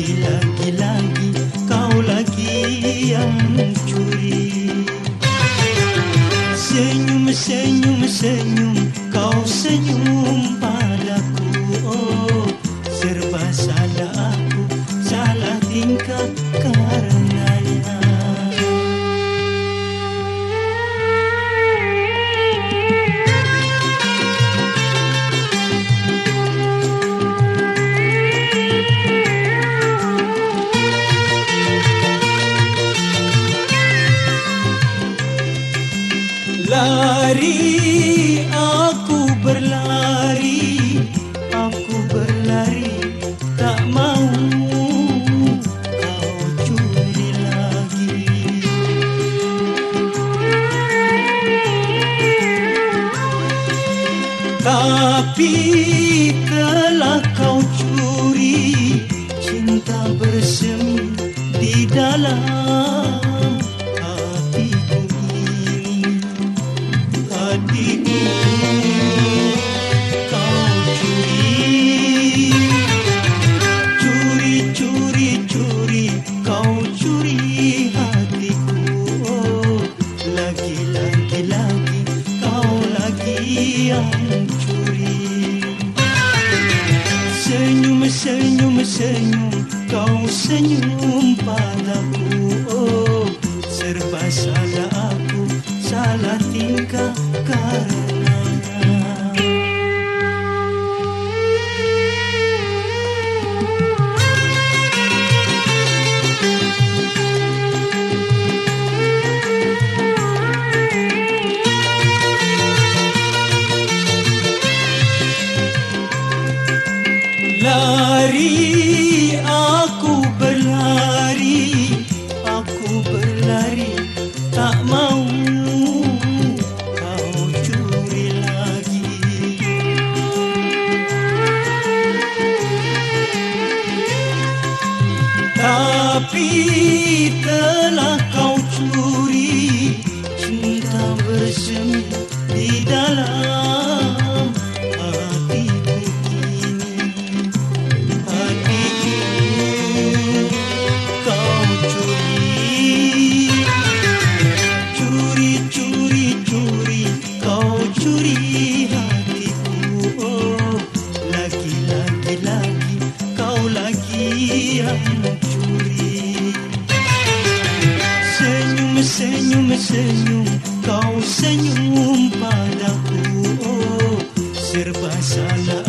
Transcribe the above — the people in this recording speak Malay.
lagi-lagi kau lagi yang curi Senyum, senyum, senyum kau senyum padaku. Oh, serba salah Lari, aku berlari, aku berlari, tak mau kau curi lagi. Tapi telah kau curi cinta bersemi di dalam curi senyum senyum senyum kau senyum padaku oh serba salah aku salah tingkah karenanya Lari, aku berlari, aku berlari, tak mau kau curi lagi. Tapi telah yang curi Senyum, senyum, senyum Kau senyum padaku oh, Serba salah